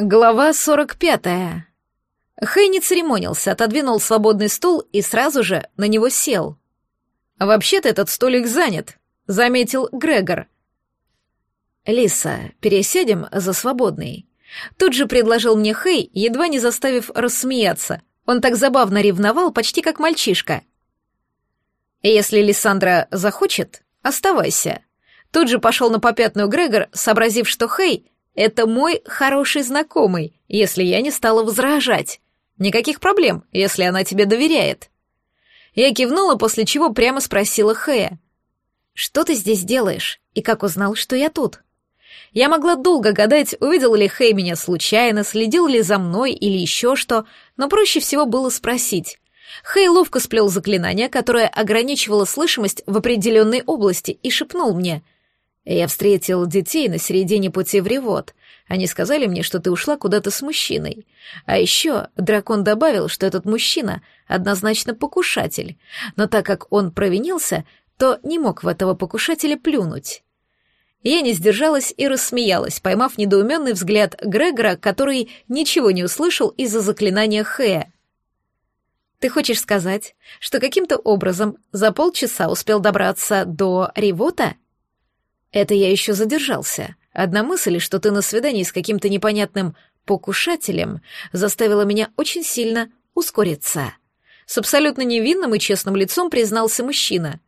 Глава 45. Хэй не церемонился, отодвинул свободный стул и сразу же на него сел. «Вообще-то этот столик занят», — заметил Грегор. «Лиса, пересядем за свободный». Тут же предложил мне Хэй, едва не заставив рассмеяться. Он так забавно ревновал, почти как мальчишка. «Если Лиссандра захочет, оставайся». Тут же пошел на попятную Грегор, сообразив, что Хэй — это мой хороший знакомый, если я не стала возражать. Никаких проблем, если она тебе доверяет. Я кивнула, после чего прямо спросила Хэя. «Что ты здесь делаешь? И как узнал, что я тут?» Я могла долго гадать, увидел ли Хэй меня случайно, следил ли за мной или еще что, но проще всего было спросить. Хэй ловко сплел заклинание, которое ограничивало слышимость в определенной области, и шепнул мне — я встретил детей на середине пути в Ревод. Они сказали мне, что ты ушла куда-то с мужчиной. А еще дракон добавил, что этот мужчина однозначно покушатель, но так как он провинился, то не мог в этого покушателя плюнуть. Я не сдержалась и рассмеялась, поймав недоуменный взгляд Грегора, который ничего не услышал из-за заклинания Хэя. «Ты хочешь сказать, что каким-то образом за полчаса успел добраться до Ревота?» Это я еще задержался. Одна мысль, что ты на свидании с каким-то непонятным покушателем, заставила меня очень сильно ускориться. С абсолютно невинным и честным лицом признался мужчина.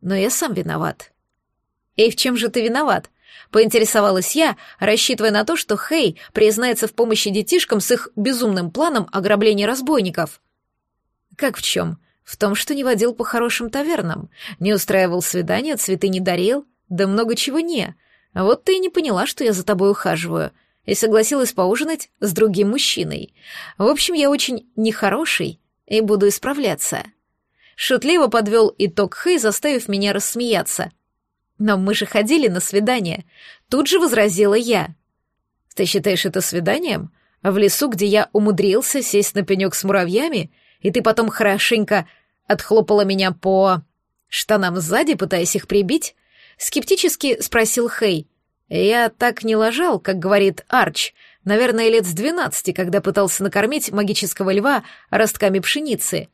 Но я сам виноват. «Эй, в чем же ты виноват?» Поинтересовалась я, рассчитывая на то, что Хей признается в помощи детишкам с их безумным планом ограбления разбойников. «Как в чем?» В том, что не водил по хорошим тавернам, не устраивал свидания, цветы не дарил. Да много чего не. А вот ты и не поняла, что я за тобой ухаживаю, и согласилась поужинать с другим мужчиной. В общем, я очень нехороший и буду исправляться». Шутливо подвел итог Хэй, заставив меня рассмеяться. «Но мы же ходили на свидание», — тут же возразила я. «Ты считаешь это свиданием? В лесу, где я умудрился сесть на пенек с муравьями, и ты потом хорошенько отхлопала меня по штанам сзади, пытаясь их прибить?» скептически спросил Хей. «Я так не лажал, как говорит Арч, наверное, лет с двенадцати, когда пытался накормить магического льва ростками пшеницы».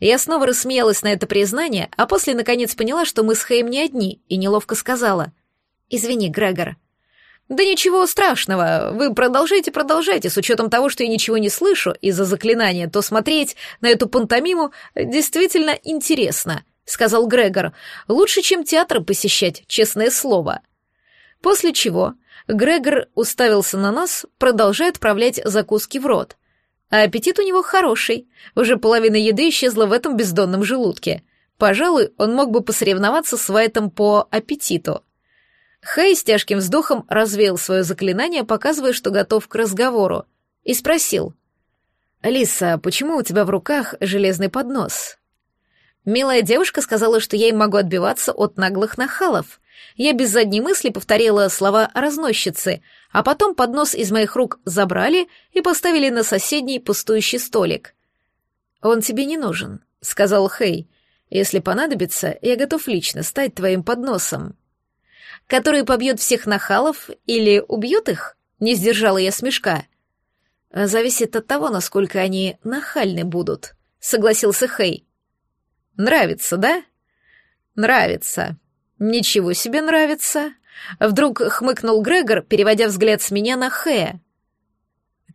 Я снова рассмеялась на это признание, а после, наконец, поняла, что мы с Хэем не одни, и неловко сказала. «Извини, Грегор». «Да ничего страшного, вы продолжайте, продолжайте, с учетом того, что я ничего не слышу из-за заклинания, то смотреть на эту пантомиму действительно интересно», сказал Грегор. Лучше, чем театр посещать, честное слово. После чего Грегор уставился на нас, продолжая отправлять закуски в рот. А аппетит у него хороший. Уже половина еды исчезла в этом бездонном желудке. Пожалуй, он мог бы посоревноваться с Вайтом по аппетиту. Хэй с тяжким вздохом развеял свое заклинание, показывая, что готов к разговору, и спросил. «Лиса, а почему у тебя в руках железный поднос?» Милая девушка сказала, что я им могу отбиваться от наглых нахалов. Я без задней мысли повторила слова разносчицы, а потом поднос из моих рук забрали и поставили на соседний пустующий столик. «Он тебе не нужен», — сказал Хей. «Если понадобится, я готов лично стать твоим подносом». «Который побьет всех нахалов или убьет их?» — не сдержала я смешка. «Зависит от того, насколько они нахальны будут», — согласился Хей. Нравится, да? Нравится. Ничего себе нравится. Вдруг хмыкнул Грегор, переводя взгляд с меня на Хэя.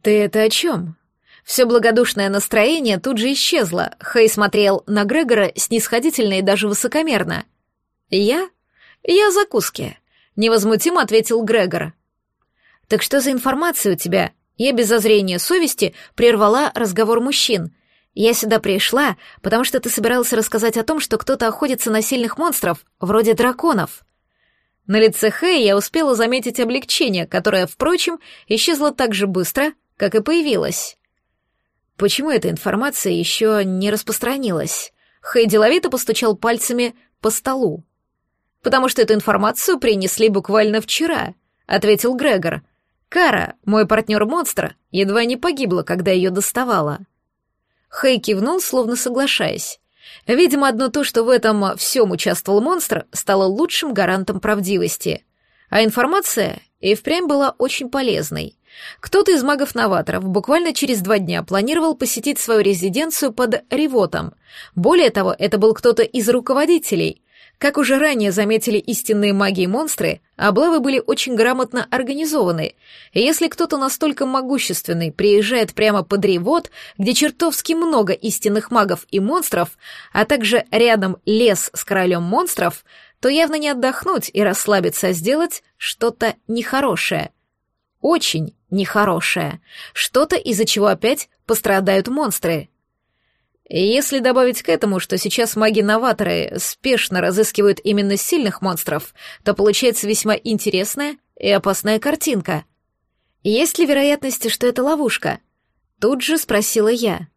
Ты это о чем? Все благодушное настроение тут же исчезло. Хэй смотрел на Грегора снисходительно и даже высокомерно. «Я? Я закуски», — невозмутимо ответил Грегор. «Так что за информация у тебя?» Я без зазрения совести прервала разговор мужчин. Я сюда пришла, потому что ты собирался рассказать о том, что кто-то охотится на сильных монстров, вроде драконов. На лице Хэя я успела заметить облегчение, которое, впрочем, исчезло так же быстро, как и появилось. Почему эта информация еще не распространилась? Хэй деловито постучал пальцами по столу. «Потому что эту информацию принесли буквально вчера», — ответил Грегор. «Кара, мой партнер-монстр, едва не погибла, когда ее доставала». Хэй кивнул, словно соглашаясь. Видимо, одно то, что в этом всем участвовал монстр, стало лучшим гарантом правдивости. А информация и впрямь была очень полезной. Кто-то из магов-новаторов буквально через два дня планировал посетить свою резиденцию под Ревотом. Более того, это был кто-то из руководителей, как уже ранее заметили истинные маги-монстры, и облавы были очень грамотно организованы, и если кто-то настолько могущественный приезжает прямо под ревод, где чертовски много истинных магов и монстров, а также рядом лес с королем монстров, то явно не отдохнуть и расслабиться, а сделать что-то нехорошее. Очень нехорошее. Что-то, из-за чего опять пострадают монстры. Если добавить к этому, что сейчас маги-новаторы спешно разыскивают именно сильных монстров, то получается весьма интересная и опасная картинка. Есть ли вероятность, что это ловушка? Тут же спросила я.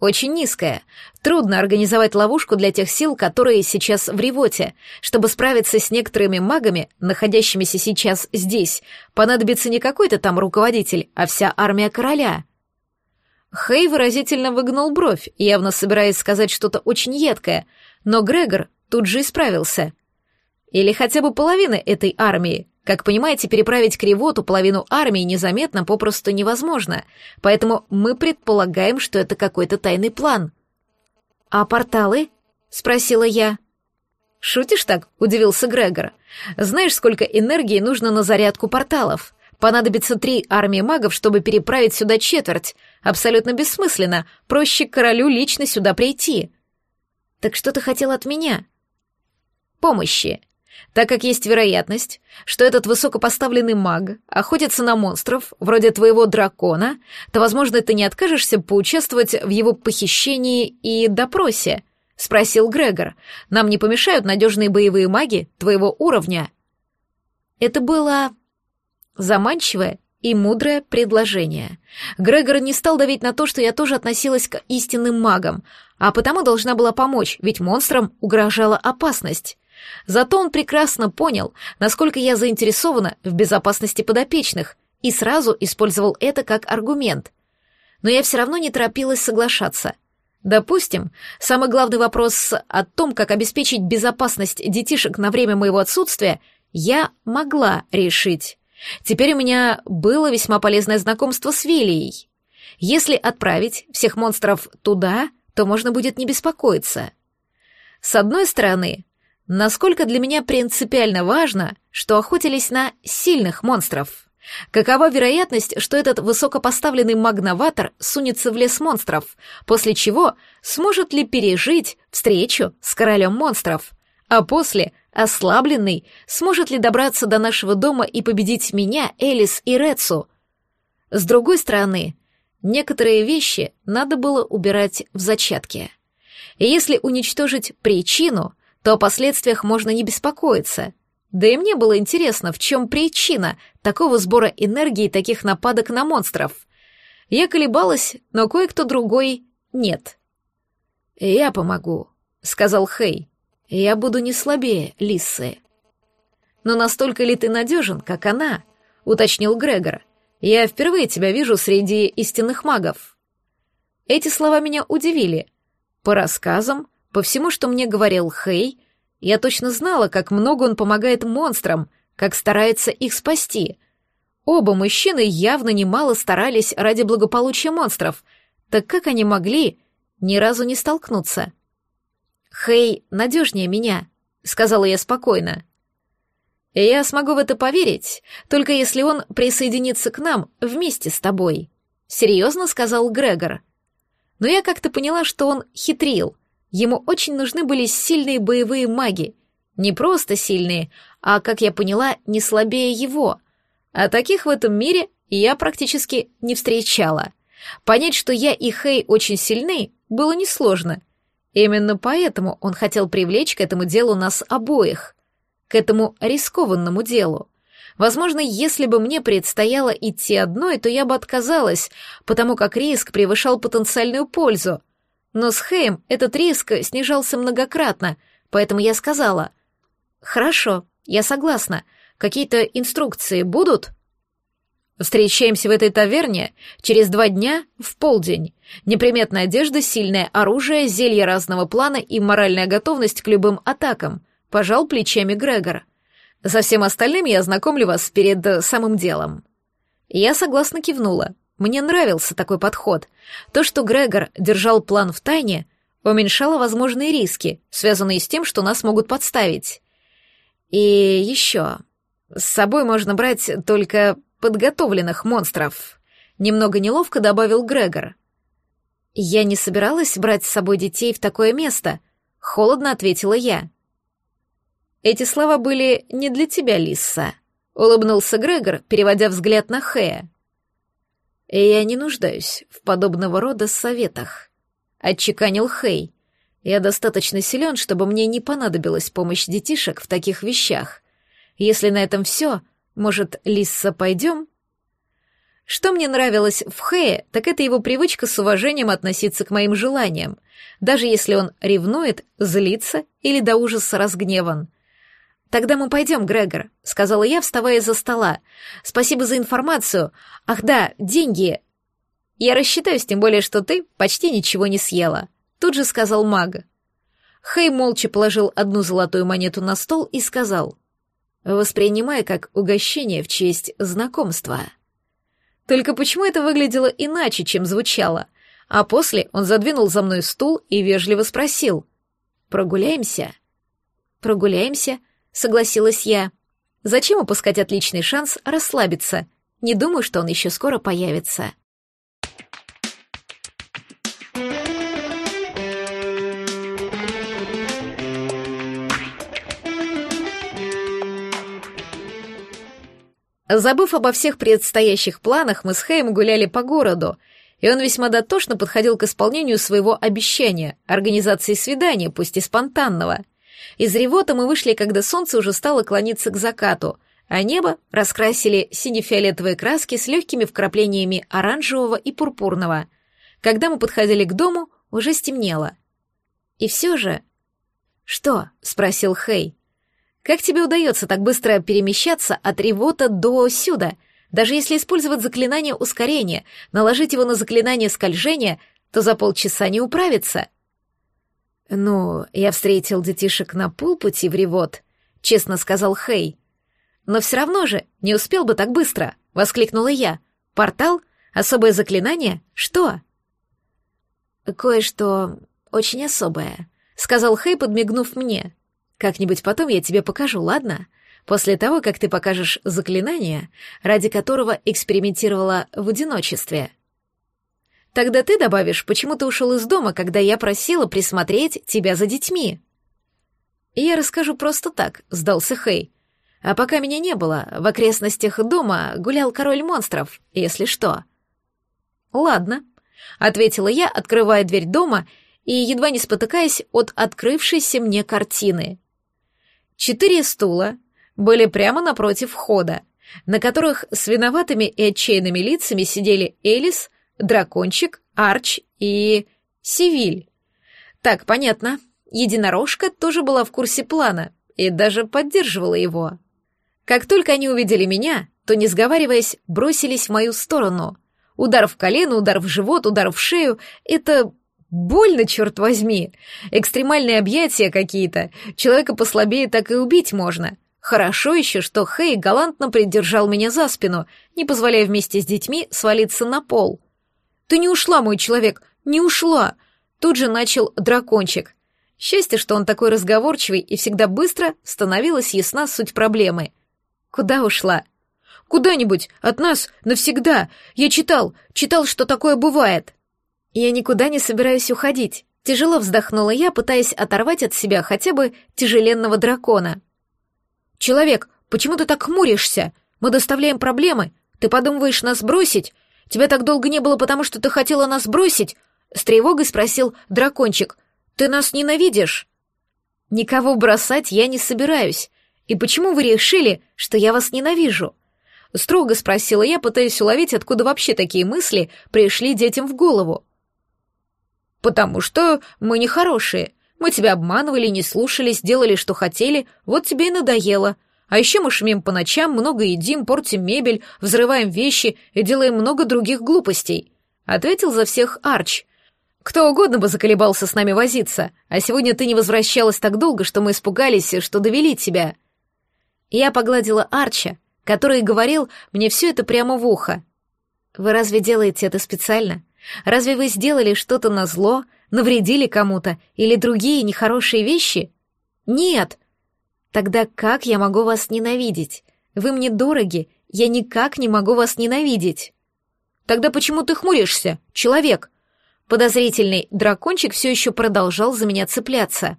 Очень низкая. Трудно организовать ловушку для тех сил, которые сейчас в ревоте. Чтобы справиться с некоторыми магами, находящимися сейчас здесь, понадобится не какой-то там руководитель, а вся армия короля — Хей выразительно выгнул бровь, явно собираясь сказать что-то очень едкое, но Грегор тут же исправился. Или хотя бы половины этой армии. Как понимаете, переправить кривоту половину армии незаметно попросту невозможно, поэтому мы предполагаем, что это какой-то тайный план. «А порталы?» — спросила я. «Шутишь так?» — удивился Грегор. «Знаешь, сколько энергии нужно на зарядку порталов? Понадобится три армии магов, чтобы переправить сюда четверть. Абсолютно бессмысленно. Проще королю лично сюда прийти. Так что ты хотел от меня? Помощи. Так как есть вероятность, что этот высокопоставленный маг охотится на монстров, вроде твоего дракона, то, возможно, ты не откажешься поучаствовать в его похищении и допросе, — спросил Грегор. Нам не помешают надежные боевые маги твоего уровня. Это было Заманчивое и мудрое предложение. Грегор не стал давить на то, что я тоже относилась к истинным магам, а потому должна была помочь, ведь монстрам угрожала опасность. Зато он прекрасно понял, насколько я заинтересована в безопасности подопечных, и сразу использовал это как аргумент. Но я все равно не торопилась соглашаться. Допустим, самый главный вопрос о том, как обеспечить безопасность детишек на время моего отсутствия, я могла решить. Теперь у меня было весьма полезное знакомство с Велией. Если отправить всех монстров туда, то можно будет не беспокоиться. С одной стороны, насколько для меня принципиально важно, что охотились на сильных монстров. Какова вероятность, что этот высокопоставленный магноватор сунется в лес монстров, после чего сможет ли пережить встречу с королем монстров, а после — ослабленный, сможет ли добраться до нашего дома и победить меня, Элис и Рецу. С другой стороны, некоторые вещи надо было убирать в зачатке. если уничтожить причину, то о последствиях можно не беспокоиться. Да и мне было интересно, в чем причина такого сбора энергии и таких нападок на монстров. Я колебалась, но кое-кто другой нет. «Я помогу», — сказал Хей. Я буду не слабее Лисы. Но настолько ли ты надежен, как она? Уточнил Грегор. Я впервые тебя вижу среди истинных магов. Эти слова меня удивили. По рассказам, по всему, что мне говорил Хей, я точно знала, как много он помогает монстрам, как старается их спасти. Оба мужчины явно немало старались ради благополучия монстров, так как они могли ни разу не столкнуться — Хей, надежнее меня», — сказала я спокойно. «Я смогу в это поверить, только если он присоединится к нам вместе с тобой», — серьезно сказал Грегор. Но я как-то поняла, что он хитрил. Ему очень нужны были сильные боевые маги. Не просто сильные, а, как я поняла, не слабее его. А таких в этом мире я практически не встречала. Понять, что я и Хей очень сильны, было несложно — Именно поэтому он хотел привлечь к этому делу нас обоих, к этому рискованному делу. Возможно, если бы мне предстояло идти одной, то я бы отказалась, потому как риск превышал потенциальную пользу. Но с Хэем этот риск снижался многократно, поэтому я сказала, «Хорошо, я согласна. Какие-то инструкции будут?» Встречаемся в этой таверне через два дня в полдень. Неприметная одежда, сильное оружие, зелье разного плана и моральная готовность к любым атакам. Пожал плечами Грегор. Со всем остальным я ознакомлю вас перед э, самым делом. Я согласно кивнула. Мне нравился такой подход. То, что Грегор держал план в тайне, уменьшало возможные риски, связанные с тем, что нас могут подставить. И еще. С собой можно брать только подготовленных монстров», — немного неловко добавил Грегор. «Я не собиралась брать с собой детей в такое место», — холодно ответила я. «Эти слова были не для тебя, Лисса. улыбнулся Грегор, переводя взгляд на Хэя. «Я не нуждаюсь в подобного рода советах», — отчеканил Хей. «Я достаточно силен, чтобы мне не понадобилась помощь детишек в таких вещах. Если на этом все, может, Лисса, пойдем? Что мне нравилось в Хэе, так это его привычка с уважением относиться к моим желаниям, даже если он ревнует, злится или до ужаса разгневан. «Тогда мы пойдем, Грегор», — сказала я, вставая за стола. «Спасибо за информацию. Ах да, деньги. Я рассчитаюсь, тем более, что ты почти ничего не съела», — тут же сказал маг. Хэй молча положил одну золотую монету на стол и сказал — воспринимая как угощение в честь знакомства. Только почему это выглядело иначе, чем звучало? А после он задвинул за мной стул и вежливо спросил. «Прогуляемся?» «Прогуляемся», — согласилась я. «Зачем упускать отличный шанс расслабиться? Не думаю, что он еще скоро появится». Забыв обо всех предстоящих планах, мы с Хэем гуляли по городу, и он весьма дотошно подходил к исполнению своего обещания — организации свидания, пусть и спонтанного. Из ревота мы вышли, когда солнце уже стало клониться к закату, а небо раскрасили сине-фиолетовые краски с легкими вкраплениями оранжевого и пурпурного. Когда мы подходили к дому, уже стемнело. И все же... «Что?» — спросил Хей. Как тебе удается так быстро перемещаться от ревота до сюда? Даже если использовать заклинание ускорения, наложить его на заклинание скольжения, то за полчаса не управится. Ну, я встретил детишек на полпути в ревот, честно сказал Хей. Но все равно же не успел бы так быстро, воскликнула я. Портал? Особое заклинание? Что? Кое-что очень особое, сказал Хей, подмигнув мне. Как-нибудь потом я тебе покажу, ладно? После того, как ты покажешь заклинание, ради которого экспериментировала в одиночестве. Тогда ты добавишь, почему ты ушел из дома, когда я просила присмотреть тебя за детьми. И я расскажу просто так, сдался Хей. А пока меня не было, в окрестностях дома гулял король монстров, если что. Ладно, ответила я, открывая дверь дома и едва не спотыкаясь от открывшейся мне картины четыре стула были прямо напротив входа, на которых с виноватыми и отчаянными лицами сидели Элис, Дракончик, Арч и... Сивиль. Так, понятно. Единорожка тоже была в курсе плана и даже поддерживала его. Как только они увидели меня, то, не сговариваясь, бросились в мою сторону. Удар в колено, удар в живот, удар в шею — это Больно, черт возьми! Экстремальные объятия какие-то. Человека послабее так и убить можно. Хорошо еще, что Хей галантно придержал меня за спину, не позволяя вместе с детьми свалиться на пол. «Ты не ушла, мой человек, не ушла!» Тут же начал дракончик. Счастье, что он такой разговорчивый и всегда быстро становилась ясна суть проблемы. «Куда ушла?» «Куда-нибудь, от нас, навсегда. Я читал, читал, что такое бывает». Я никуда не собираюсь уходить. Тяжело вздохнула я, пытаясь оторвать от себя хотя бы тяжеленного дракона. «Человек, почему ты так хмуришься? Мы доставляем проблемы. Ты подумываешь нас бросить? Тебя так долго не было, потому что ты хотела нас бросить?» С тревогой спросил дракончик. «Ты нас ненавидишь?» «Никого бросать я не собираюсь. И почему вы решили, что я вас ненавижу?» Строго спросила я, пытаясь уловить, откуда вообще такие мысли пришли детям в голову потому что мы нехорошие. Мы тебя обманывали, не слушались, делали, что хотели, вот тебе и надоело. А еще мы шумим по ночам, много едим, портим мебель, взрываем вещи и делаем много других глупостей», — ответил за всех Арч. «Кто угодно бы заколебался с нами возиться, а сегодня ты не возвращалась так долго, что мы испугались, что довели тебя». Я погладила Арча, который говорил мне все это прямо в ухо. «Вы разве делаете это специально? Разве вы сделали что-то на зло, навредили кому-то или другие нехорошие вещи? Нет. Тогда как я могу вас ненавидеть? Вы мне дороги, я никак не могу вас ненавидеть. Тогда почему ты хмуришься, человек? Подозрительный дракончик все еще продолжал за меня цепляться.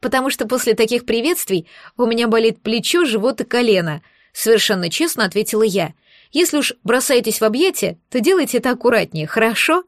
Потому что после таких приветствий у меня болит плечо, живот и колено, совершенно честно ответила я. Если уж бросаетесь в объятия, то делайте это аккуратнее, хорошо?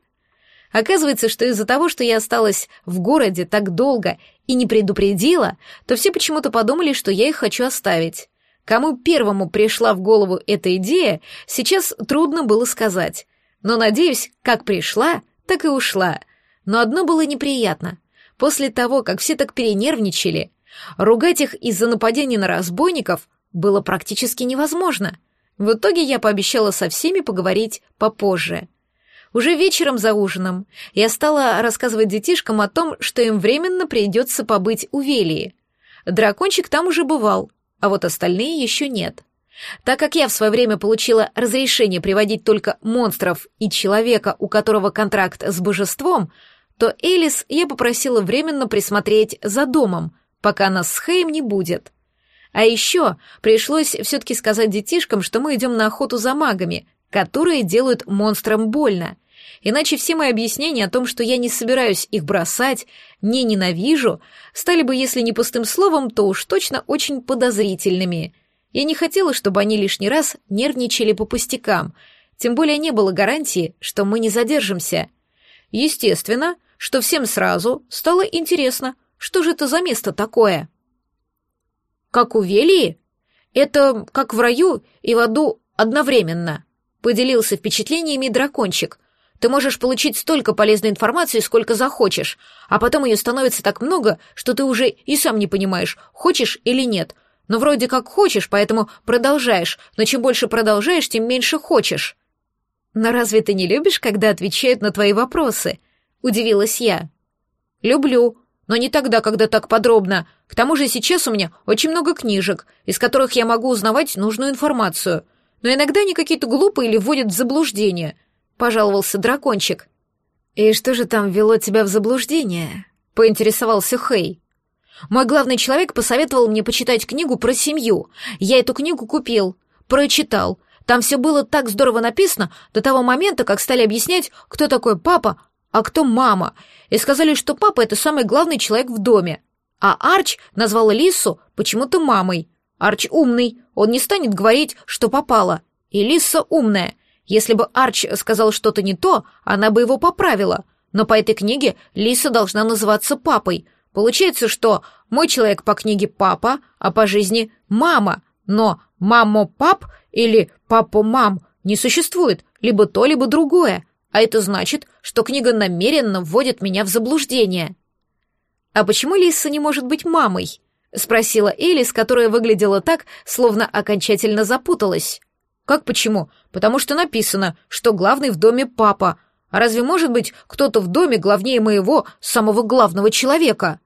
Оказывается, что из-за того, что я осталась в городе так долго и не предупредила, то все почему-то подумали, что я их хочу оставить. Кому первому пришла в голову эта идея, сейчас трудно было сказать. Но, надеюсь, как пришла, так и ушла. Но одно было неприятно. После того, как все так перенервничали, ругать их из-за нападения на разбойников было практически невозможно — в итоге я пообещала со всеми поговорить попозже. Уже вечером за ужином я стала рассказывать детишкам о том, что им временно придется побыть у Велии. Дракончик там уже бывал, а вот остальные еще нет. Так как я в свое время получила разрешение приводить только монстров и человека, у которого контракт с божеством, то Элис я попросила временно присмотреть за домом, пока нас с Хейм не будет. А еще пришлось все-таки сказать детишкам, что мы идем на охоту за магами, которые делают монстрам больно. Иначе все мои объяснения о том, что я не собираюсь их бросать, не ненавижу, стали бы, если не пустым словом, то уж точно очень подозрительными. Я не хотела, чтобы они лишний раз нервничали по пустякам, тем более не было гарантии, что мы не задержимся. Естественно, что всем сразу стало интересно, что же это за место такое как у Велии? Это как в раю и в аду одновременно», — поделился впечатлениями дракончик. «Ты можешь получить столько полезной информации, сколько захочешь, а потом ее становится так много, что ты уже и сам не понимаешь, хочешь или нет. Но вроде как хочешь, поэтому продолжаешь, но чем больше продолжаешь, тем меньше хочешь». «Но разве ты не любишь, когда отвечают на твои вопросы?» — удивилась я. «Люблю», но не тогда, когда так подробно. К тому же сейчас у меня очень много книжек, из которых я могу узнавать нужную информацию. Но иногда они какие-то глупые или вводят в заблуждение», — пожаловался дракончик. «И что же там ввело тебя в заблуждение?» — поинтересовался Хей. «Мой главный человек посоветовал мне почитать книгу про семью. Я эту книгу купил, прочитал. Там все было так здорово написано до того момента, как стали объяснять, кто такой папа, а кто мама. И сказали, что папа — это самый главный человек в доме. А Арч назвал Лису почему-то мамой. Арч умный, он не станет говорить, что попало. И Лиса умная. Если бы Арч сказал что-то не то, она бы его поправила. Но по этой книге Лиса должна называться папой — Получается, что мой человек по книге папа, а по жизни мама, но мамо-пап или папо-мам не существует, либо то, либо другое, А это значит, что книга намеренно вводит меня в заблуждение. А почему Лиса не может быть мамой? спросила Элис, которая выглядела так, словно окончательно запуталась. Как почему? Потому что написано, что главный в доме папа. А разве может быть кто-то в доме главнее моего, самого главного человека?